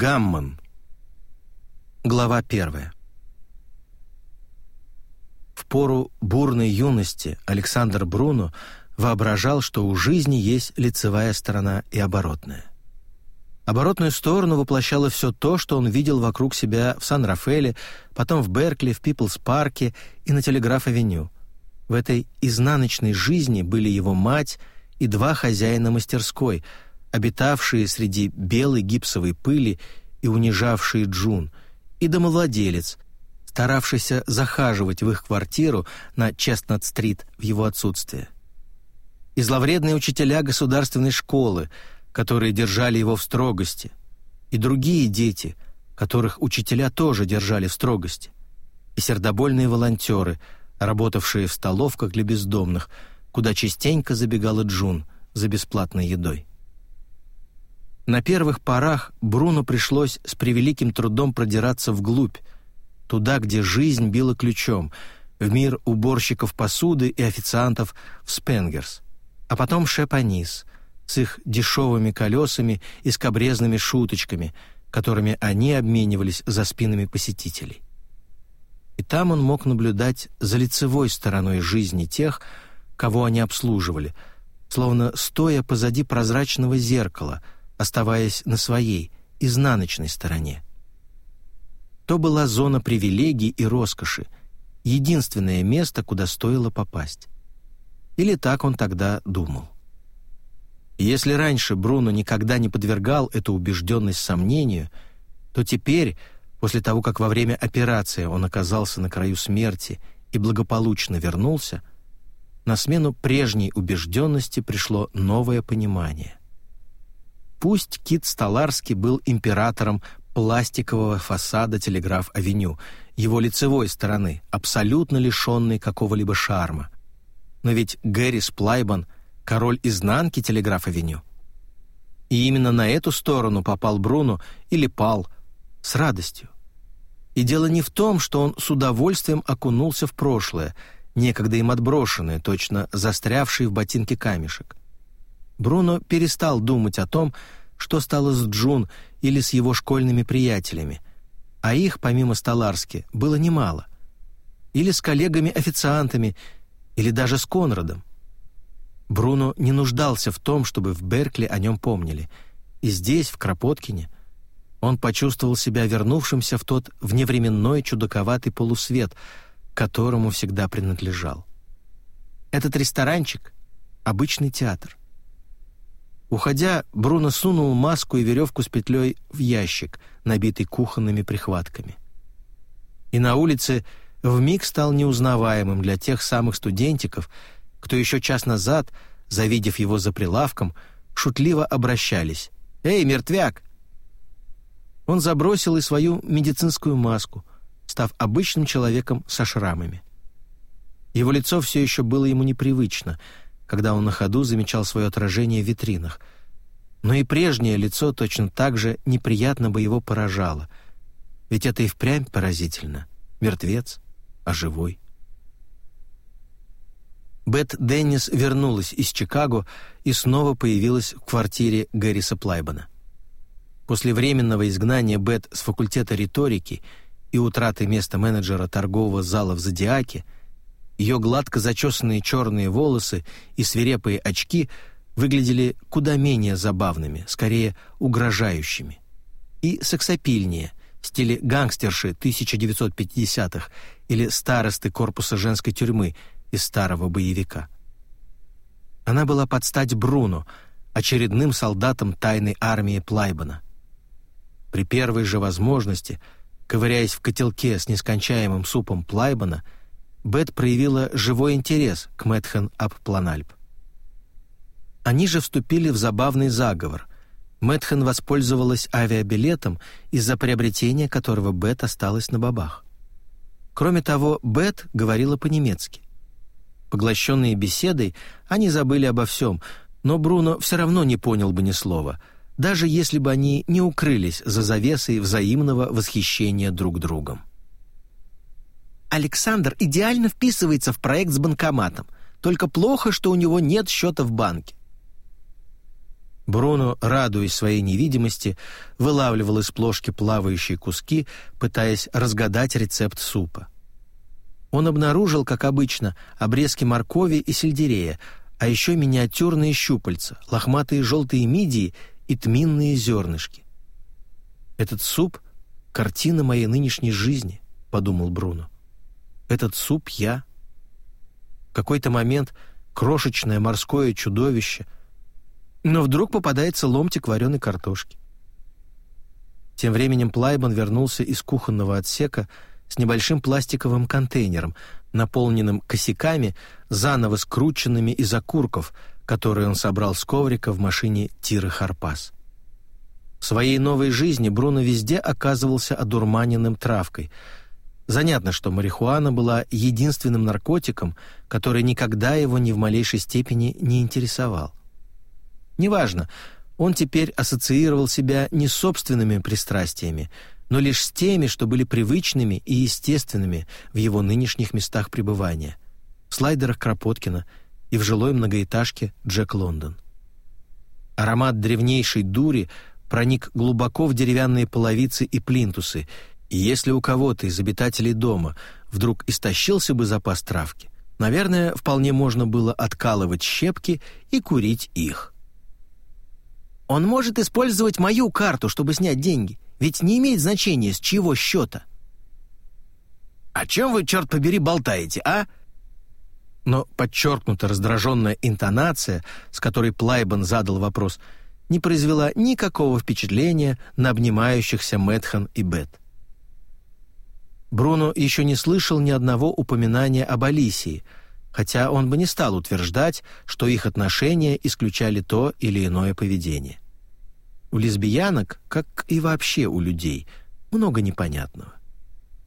Гаммон. Глава первая. В пору бурной юности Александр Бруно воображал, что у жизни есть лицевая сторона и оборотная. Оборотную сторону воплощало все то, что он видел вокруг себя в Сан-Рафаэле, потом в Беркли, в Пиплс-парке и на Телеграф-авеню. В этой изнаночной жизни были его мать и два хозяина мастерской, обитавшие среди белой гипсовой пыли и унижавшие Джун, и домовладелец, старавшийся захаживать в их квартиру на Честнат-стрит в его отсутствие. И зловредные учителя государственной школы, которые держали его в строгости, и другие дети, которых учителя тоже держали в строгости, и сердобольные волонтеры, работавшие в столовках для бездомных, куда частенько забегала Джун за бесплатной едой. На первых порах Бруно пришлось с превеликим трудом продираться вглубь, туда, где жизнь била ключом, в мир уборщиков посуды и официантов в Спенгерс, а потом Шепанис с их дешевыми колесами и скобрезными шуточками, которыми они обменивались за спинами посетителей. И там он мог наблюдать за лицевой стороной жизни тех, кого они обслуживали, словно стоя позади прозрачного зеркала, оставаясь на своей, изнаночной стороне. То была зона привилегий и роскоши, единственное место, куда стоило попасть. Или так он тогда думал. если раньше Бруно никогда не подвергал эту убежденность сомнению, то теперь, после того, как во время операции он оказался на краю смерти и благополучно вернулся, на смену прежней убежденности пришло новое понимание. Пусть Кит Столарский был императором пластикового фасада Телеграф-авеню, его лицевой стороны, абсолютно лишенной какого-либо шарма. Но ведь Гэрис Плайбан — король изнанки Телеграф-авеню. И именно на эту сторону попал Бруно или пал с радостью. И дело не в том, что он с удовольствием окунулся в прошлое, некогда им отброшенное, точно застрявший в ботинке камешек. Бруно перестал думать о том, что стало с Джун или с его школьными приятелями, а их, помимо Столарски, было немало. Или с коллегами-официантами, или даже с Конрадом. Бруно не нуждался в том, чтобы в Беркли о нем помнили. И здесь, в Кропоткине, он почувствовал себя вернувшимся в тот вневременной чудаковатый полусвет, которому всегда принадлежал. Этот ресторанчик — обычный театр. Уходя, Бруно сунул маску и веревку с петлей в ящик, набитый кухонными прихватками. И на улице вмиг стал неузнаваемым для тех самых студентиков, кто еще час назад, завидев его за прилавком, шутливо обращались. «Эй, мертвяк!» Он забросил и свою медицинскую маску, став обычным человеком со шрамами. Его лицо все еще было ему непривычно — когда он на ходу замечал свое отражение в витринах. Но и прежнее лицо точно так же неприятно бы его поражало. Ведь это и впрямь поразительно. Мертвец, а живой. Бет Деннис вернулась из Чикаго и снова появилась в квартире Гэриса Плайбана. После временного изгнания Бет с факультета риторики и утраты места менеджера торгового зала в «Зодиаке» Ее гладко зачесанные черные волосы и свирепые очки выглядели куда менее забавными, скорее угрожающими. И сексапильнее, в стиле гангстерши 1950-х или старосты корпуса женской тюрьмы из старого боевика. Она была под стать Бруно, очередным солдатом тайной армии Плайбана. При первой же возможности, ковыряясь в котелке с нескончаемым супом Плайбана, Бет проявила живой интерес к Мэтхэн ап Планальп. Они же вступили в забавный заговор. Мэтхэн воспользовалась авиабилетом, из-за приобретения которого Бет осталась на бабах. Кроме того, Бет говорила по-немецки. Поглощенные беседой, они забыли обо всем, но Бруно все равно не понял бы ни слова, даже если бы они не укрылись за завесой взаимного восхищения друг другом. Александр идеально вписывается в проект с банкоматом. Только плохо, что у него нет счета в банке. Бруно, радуясь своей невидимости, вылавливал из плошки плавающие куски, пытаясь разгадать рецепт супа. Он обнаружил, как обычно, обрезки моркови и сельдерея, а еще миниатюрные щупальца, лохматые желтые мидии и тминные зернышки. «Этот суп — картина моей нынешней жизни», — подумал Бруно. «Этот суп — я». В какой-то момент крошечное морское чудовище, но вдруг попадается ломтик вареной картошки. Тем временем Плайбан вернулся из кухонного отсека с небольшим пластиковым контейнером, наполненным косяками, заново скрученными из окурков, которые он собрал с коврика в машине Тиры Харпас. В своей новой жизни Бруно везде оказывался одурманенным травкой. Занятно, что марихуана была единственным наркотиком, который никогда его ни в малейшей степени не интересовал. Неважно, он теперь ассоциировал себя не с собственными пристрастиями, но лишь с теми, что были привычными и естественными в его нынешних местах пребывания — в слайдерах Кропоткина и в жилой многоэтажке Джек Лондон. Аромат древнейшей дури проник глубоко в деревянные половицы и плинтусы, и если у кого-то из обитателей дома вдруг истощился бы запас травки, наверное, вполне можно было откалывать щепки и курить их. «Он может использовать мою карту, чтобы снять деньги, ведь не имеет значения, с чьего счета». «О чем вы, черт побери, болтаете, а?» Но подчеркнута раздраженная интонация, с которой Плайбан задал вопрос – не произвела никакого впечатления на обнимающихся Мэтхан и Бет. Бруно еще не слышал ни одного упоминания об Алисии, хотя он бы не стал утверждать, что их отношения исключали то или иное поведение. У лесбиянок, как и вообще у людей, много непонятного.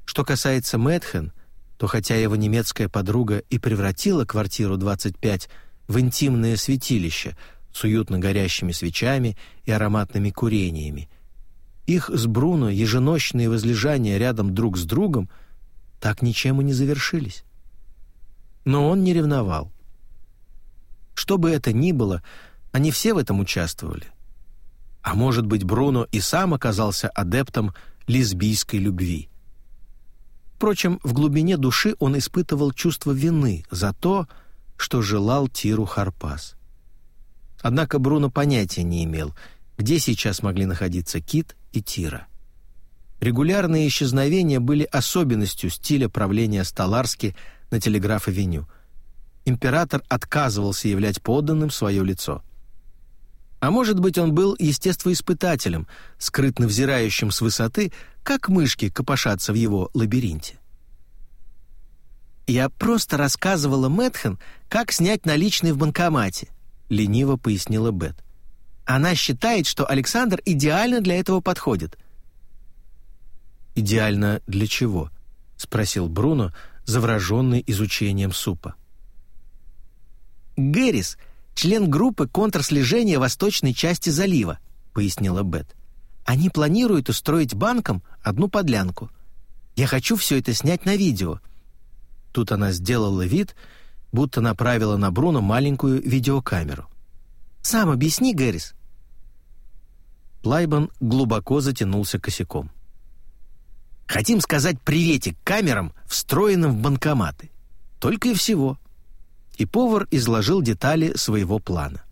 Что касается Мэтхэн, то хотя его немецкая подруга и превратила квартиру 25 в интимное святилище – с уютно горящими свечами и ароматными курениями. Их с Бруно еженочные возлежания рядом друг с другом так ничем и не завершились. Но он не ревновал. Что бы это ни было, они все в этом участвовали. А может быть, Бруно и сам оказался адептом лесбийской любви. Впрочем, в глубине души он испытывал чувство вины за то, что желал Тиру Харпас. Однако Бруно понятия не имел, где сейчас могли находиться Кит и Тира. Регулярные исчезновения были особенностью стиля правления Столарски на Телеграф-авеню. Император отказывался являть подданным свое лицо. А может быть, он был естествоиспытателем, скрытно взирающим с высоты, как мышки копошатся в его лабиринте. «Я просто рассказывала Мэтхэн, как снять наличные в банкомате», лениво пояснила Бет. Она считает, что Александр идеально для этого подходит. Идеально для чего? спросил Бруно, завраженный изучением супа. Гэрис — член группы контрслежения восточной части залива, пояснила Бет. Они планируют устроить банкам одну подлянку. Я хочу все это снять на видео. Тут она сделала вид, будто направила на Бруно маленькую видеокамеру. «Сам объясни, Гэрис». Плайбан глубоко затянулся косяком. «Хотим сказать приветик камерам, встроенным в банкоматы. Только и всего». И повар изложил детали своего плана.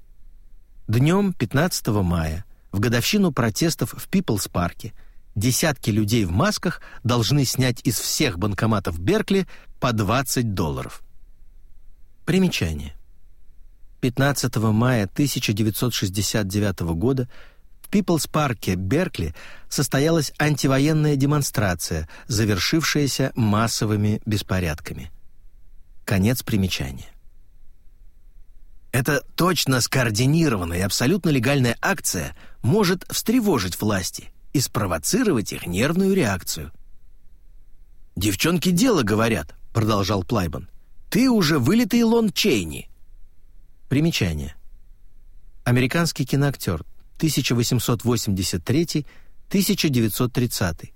Днем 15 мая, в годовщину протестов в Пиплс-парке, десятки людей в масках должны снять из всех банкоматов Беркли по 20 долларов. Примечание. 15 мая 1969 года в Пиплс-парке Беркли состоялась антивоенная демонстрация, завершившаяся массовыми беспорядками. Конец примечания. Эта точно скоординированная и абсолютно легальная акция может встревожить власти и спровоцировать их нервную реакцию. «Девчонки дело говорят», — продолжал Плайбан. Ты уже вылитый Лон Чейни». Примечание. Американский киноактер, 1883-1930.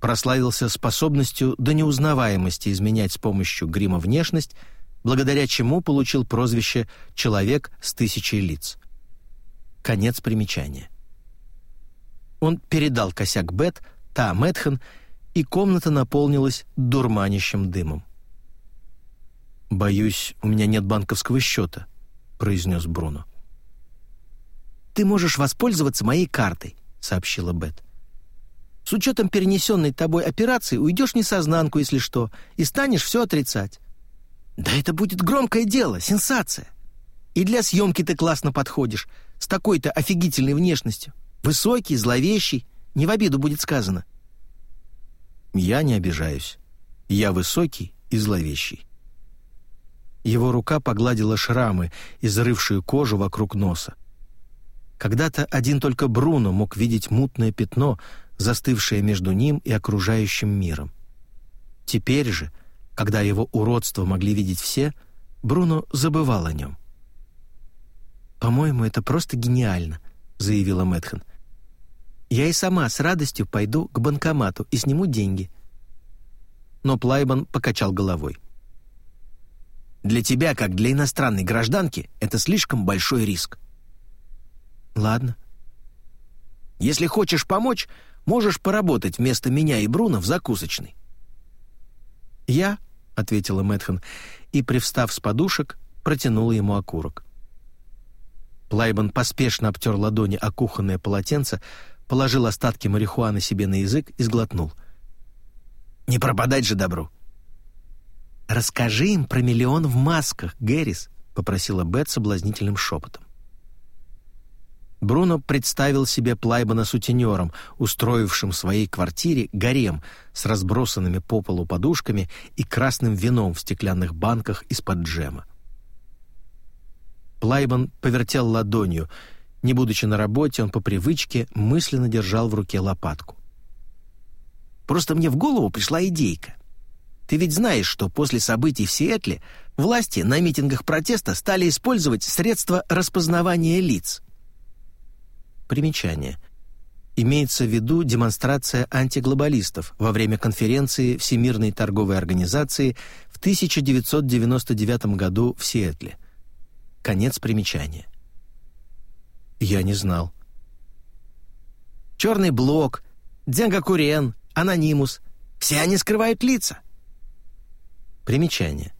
Прославился способностью до неузнаваемости изменять с помощью грима внешность, благодаря чему получил прозвище «Человек с тысячей лиц». Конец примечания. Он передал косяк Бет, та Мэтхан, и комната наполнилась дурманящим дымом. «Боюсь, у меня нет банковского счета», — произнес Бруно. «Ты можешь воспользоваться моей картой», — сообщила Бет. «С учетом перенесенной тобой операции уйдешь несознанку, если что, и станешь все отрицать. Да это будет громкое дело, сенсация. И для съемки ты классно подходишь, с такой-то офигительной внешностью. Высокий, зловещий, не в обиду будет сказано». «Я не обижаюсь. Я высокий и зловещий». Его рука погладила шрамы, изрывшие кожу вокруг носа. Когда-то один только Бруно мог видеть мутное пятно, застывшее между ним и окружающим миром. Теперь же, когда его уродство могли видеть все, Бруно забывал о нем. «По-моему, это просто гениально», — заявила Мэтхан. «Я и сама с радостью пойду к банкомату и сниму деньги». Но Плайбан покачал головой. Для тебя, как для иностранной гражданки, это слишком большой риск. Ладно. Если хочешь помочь, можешь поработать вместо меня и Бруно в закусочной. Я, ответила Мэтхан и, привстав с подушек, протянула ему окурок. Плайбан поспешно обтер ладони о кухонное полотенце, положил остатки марихуаны себе на язык и сглотнул. «Не пропадать же добру!» «Расскажи им про миллион в масках, Гэрис», — попросила Бет соблазнительным шепотом. Бруно представил себе Плайбана сутенером, устроившим в своей квартире гарем с разбросанными по полу подушками и красным вином в стеклянных банках из-под джема. Плайбан повертел ладонью. Не будучи на работе, он по привычке мысленно держал в руке лопатку. «Просто мне в голову пришла идейка. Ты ведь знаешь, что после событий в Сиэтле власти на митингах протеста стали использовать средства распознавания лиц. Примечание. Имеется в виду демонстрация антиглобалистов во время конференции Всемирной торговой организации в 1999 году в Сиэтле. Конец примечания. Я не знал. Черный блок, Дзенгакурен, Анонимус — все они скрывают лица. Примечание.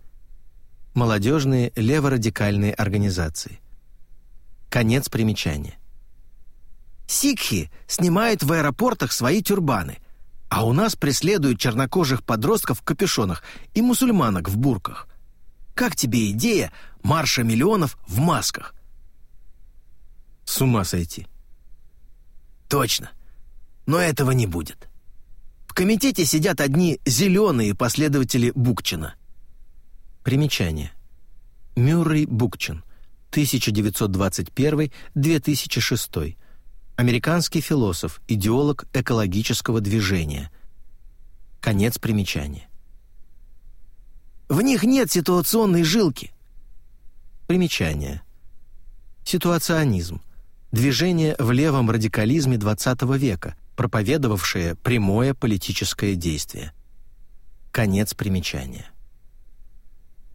Молодежные леворадикальные организации. Конец примечания. Сикхи снимают в аэропортах свои тюрбаны, а у нас преследуют чернокожих подростков в капюшонах и мусульманок в бурках. Как тебе идея марша миллионов в масках? С ума сойти. Точно. Но этого не будет. В комитете сидят одни зеленые последователи Букчина. Примечание. Мюррей Букчин, 1921-2006. Американский философ, идеолог экологического движения. Конец примечания. В них нет ситуационной жилки. Примечание. Ситуационизм. Движение в левом радикализме XX века, проповедовавшее прямое политическое действие. Конец примечания.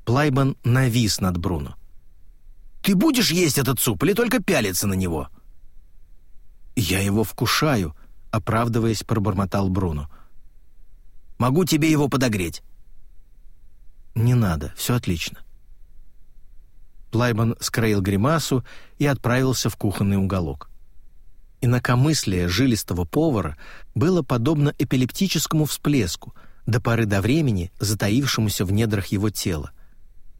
Плайбан навис над Бруно. «Ты будешь есть этот суп или только пялиться на него?» «Я его вкушаю», — оправдываясь, пробормотал Бруно. «Могу тебе его подогреть». «Не надо, все отлично». Плайбан скроил гримасу и отправился в кухонный уголок. Инакомыслие жилистого повара было подобно эпилептическому всплеску, до поры до времени затаившемуся в недрах его тела.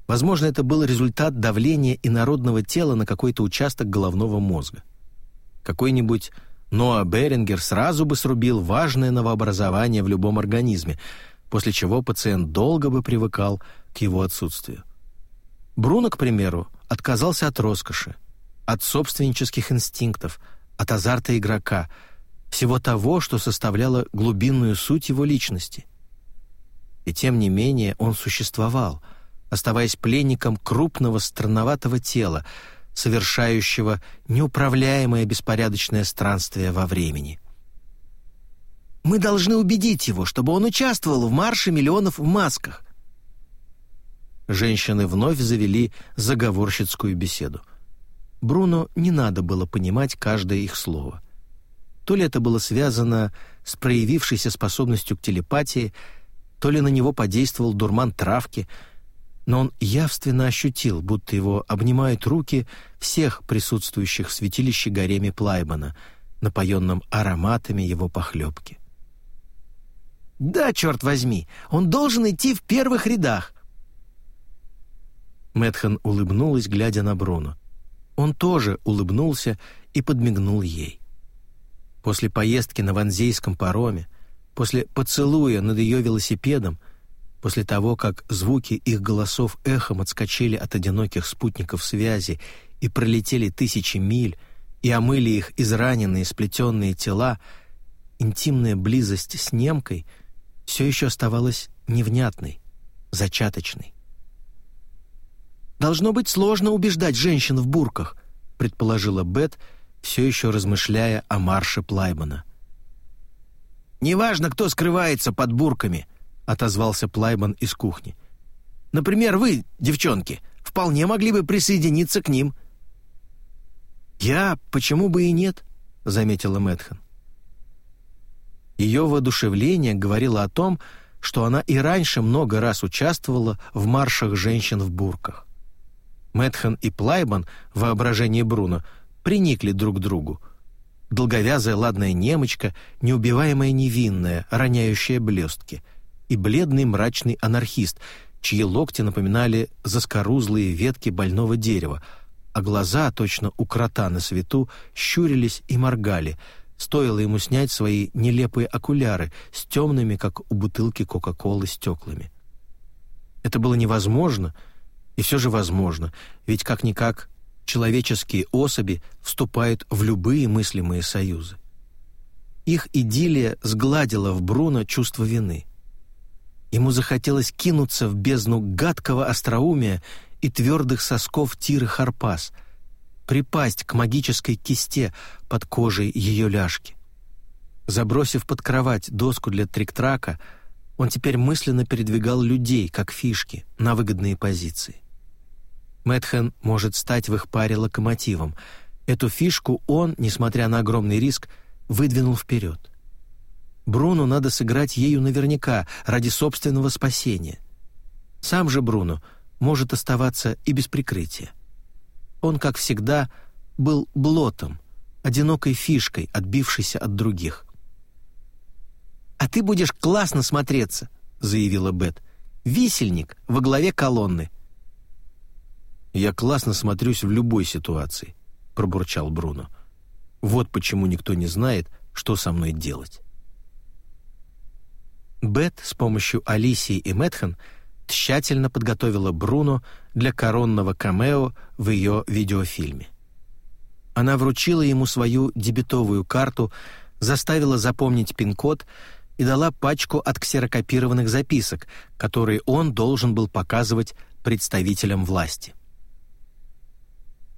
Возможно, это был результат давления инородного тела на какой-то участок головного мозга. Какой-нибудь Ноа Берингер сразу бы срубил важное новообразование в любом организме, после чего пациент долго бы привыкал к его отсутствию. Бруно, к примеру, отказался от роскоши, от собственнических инстинктов, от азарта игрока, всего того, что составляло глубинную суть его личности. И тем не менее он существовал, оставаясь пленником крупного странноватого тела, совершающего неуправляемое беспорядочное странствие во времени. «Мы должны убедить его, чтобы он участвовал в марше миллионов в масках». Женщины вновь завели заговорщицкую беседу. Бруно не надо было понимать каждое их слово. То ли это было связано с проявившейся способностью к телепатии, то ли на него подействовал дурман травки, но он явственно ощутил, будто его обнимают руки всех присутствующих в святилище гареме Плайбана, напоенном ароматами его похлебки. «Да, черт возьми, он должен идти в первых рядах!» Мэтхан улыбнулась, глядя на Бруно. Он тоже улыбнулся и подмигнул ей. После поездки на ванзейском пароме, после поцелуя над ее велосипедом, после того, как звуки их голосов эхом отскочили от одиноких спутников связи и пролетели тысячи миль, и омыли их израненные сплетенные тела, интимная близость с немкой все еще оставалась невнятной, зачаточной. «Должно быть сложно убеждать женщин в бурках», предположила Бет, все еще размышляя о марше Плаймана. «Неважно, кто скрывается под бурками», — отозвался Плайман из кухни. «Например, вы, девчонки, вполне могли бы присоединиться к ним». «Я? Почему бы и нет?» — заметила Мэтхан. Ее воодушевление говорило о том, что она и раньше много раз участвовала в маршах женщин в бурках. Мэтхан и Плайбан, воображение Бруно, приникли друг к другу. Долговязая ладная немочка, неубиваемая невинная, роняющая блестки, и бледный мрачный анархист, чьи локти напоминали заскорузлые ветки больного дерева, а глаза, точно у крота на свету, щурились и моргали, стоило ему снять свои нелепые окуляры с темными, как у бутылки Кока-Колы, стеклами. Это было невозможно — и все же возможно, ведь как-никак человеческие особи вступают в любые мыслимые союзы. Их идиллия сгладила в Бруно чувство вины. Ему захотелось кинуться в бездну гадкого остроумия и твердых сосков Тиры Харпас, припасть к магической кисте под кожей ее ляжки. Забросив под кровать доску для трик-трака, он теперь мысленно передвигал людей, как фишки, на выгодные позиции. Мэтхэн может стать в их паре локомотивом. Эту фишку он, несмотря на огромный риск, выдвинул вперед. Бруно надо сыграть ею наверняка, ради собственного спасения. Сам же Бруно может оставаться и без прикрытия. Он, как всегда, был блотом, одинокой фишкой, отбившейся от других. «А ты будешь классно смотреться», — заявила Бет. «Висельник во главе колонны. «Я классно смотрюсь в любой ситуации», — пробурчал Бруно. «Вот почему никто не знает, что со мной делать». Бет с помощью Алисии и Мэтхан тщательно подготовила Бруно для коронного камео в ее видеофильме. Она вручила ему свою дебетовую карту, заставила запомнить пин-код и дала пачку отксерокопированных записок, которые он должен был показывать представителям власти.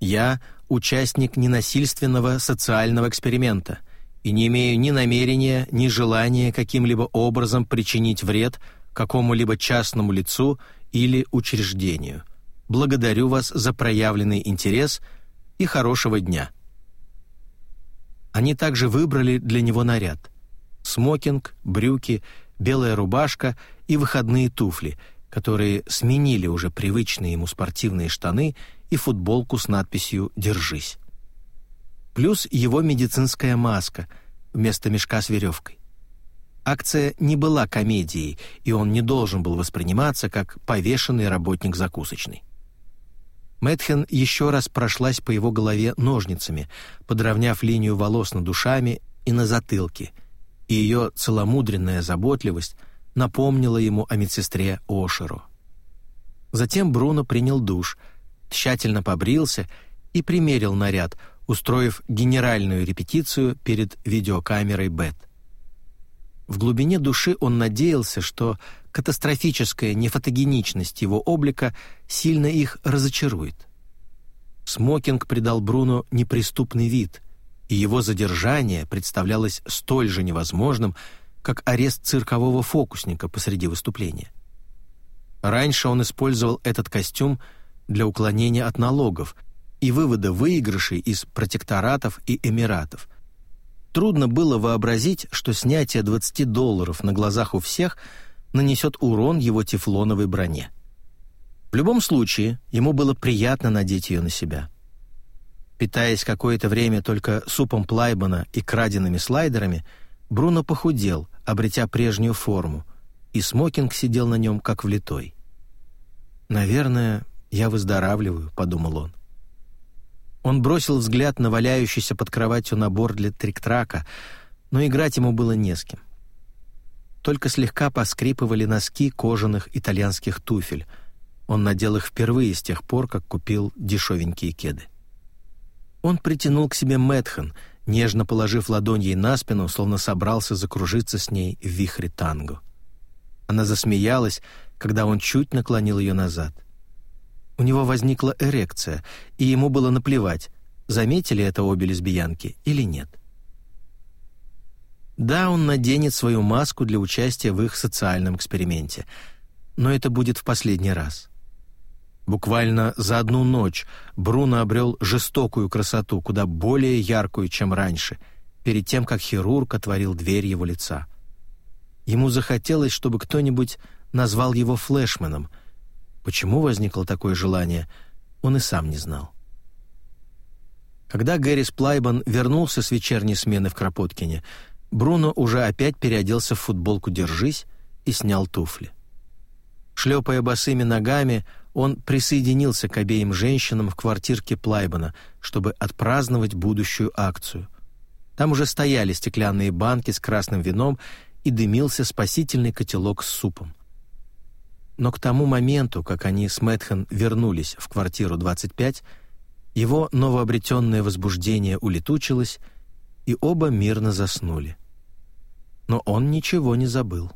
Я участник ненасильственного социального эксперимента и не имею ни намерения, ни желания каким-либо образом причинить вред какому-либо частному лицу или учреждению. Благодарю вас за проявленный интерес и хорошего дня. Они также выбрали для него наряд: смокинг, брюки, белая рубашка и выходные туфли, которые сменили уже привычные ему спортивные штаны и футболку с надписью «Держись». Плюс его медицинская маска вместо мешка с веревкой. Акция не была комедией, и он не должен был восприниматься как повешенный работник закусочной. Мэтхен еще раз прошлась по его голове ножницами, подровняв линию волос над душами и на затылке, и ее целомудренная заботливость напомнила ему о медсестре Ошеру. Затем Бруно принял душ — тщательно побрился и примерил наряд, устроив генеральную репетицию перед видеокамерой Бет. В глубине души он надеялся, что катастрофическая нефотогеничность его облика сильно их разочарует. Смокинг придал Бруно неприступный вид, и его задержание представлялось столь же невозможным, как арест циркового фокусника посреди выступления. Раньше он использовал этот костюм для уклонения от налогов, и вывода выигрышей из протекторатов и эмиратов. Трудно было вообразить, что снятие 20 долларов на глазах у всех нанесет урон его тефлоновой броне. В любом случае, ему было приятно надеть ее на себя. Питаясь какое-то время только супом Плайбана и краденными слайдерами, Бруно похудел, обретя прежнюю форму, и смокинг сидел на нем как влитой. «Наверное, я выздоравливаю», — подумал он. Он бросил взгляд на валяющийся под кроватью набор для трик-трака, но играть ему было не с кем. Только слегка поскрипывали носки кожаных итальянских туфель. Он надел их впервые с тех пор, как купил дешевенькие кеды. Он притянул к себе Мэтхан, нежно положив ладонь ей на спину, словно собрался закружиться с ней в вихре танго. Она засмеялась, когда он чуть наклонил ее назад. У него возникла эрекция, и ему было наплевать, заметили это обе лесбиянки или нет. Да, он наденет свою маску для участия в их социальном эксперименте, но это будет в последний раз. Буквально за одну ночь Бруно обрел жестокую красоту, куда более яркую, чем раньше, перед тем, как хирург отворил дверь его лица. Ему захотелось, чтобы кто-нибудь назвал его флешменом. Почему возникло такое желание, он и сам не знал. Когда Гэрис Плайбан вернулся с вечерней смены в Кропоткине, Бруно уже опять переоделся в футболку «Держись» и снял туфли. Шлепая босыми ногами, он присоединился к обеим женщинам в квартирке Плайбана, чтобы отпраздновать будущую акцию. Там уже стояли стеклянные банки с красным вином и дымился спасительный котелок с супом. Но к тому моменту, как они с Мэтхэн вернулись в квартиру 25, его новообретенное возбуждение улетучилось, и оба мирно заснули. Но он ничего не забыл.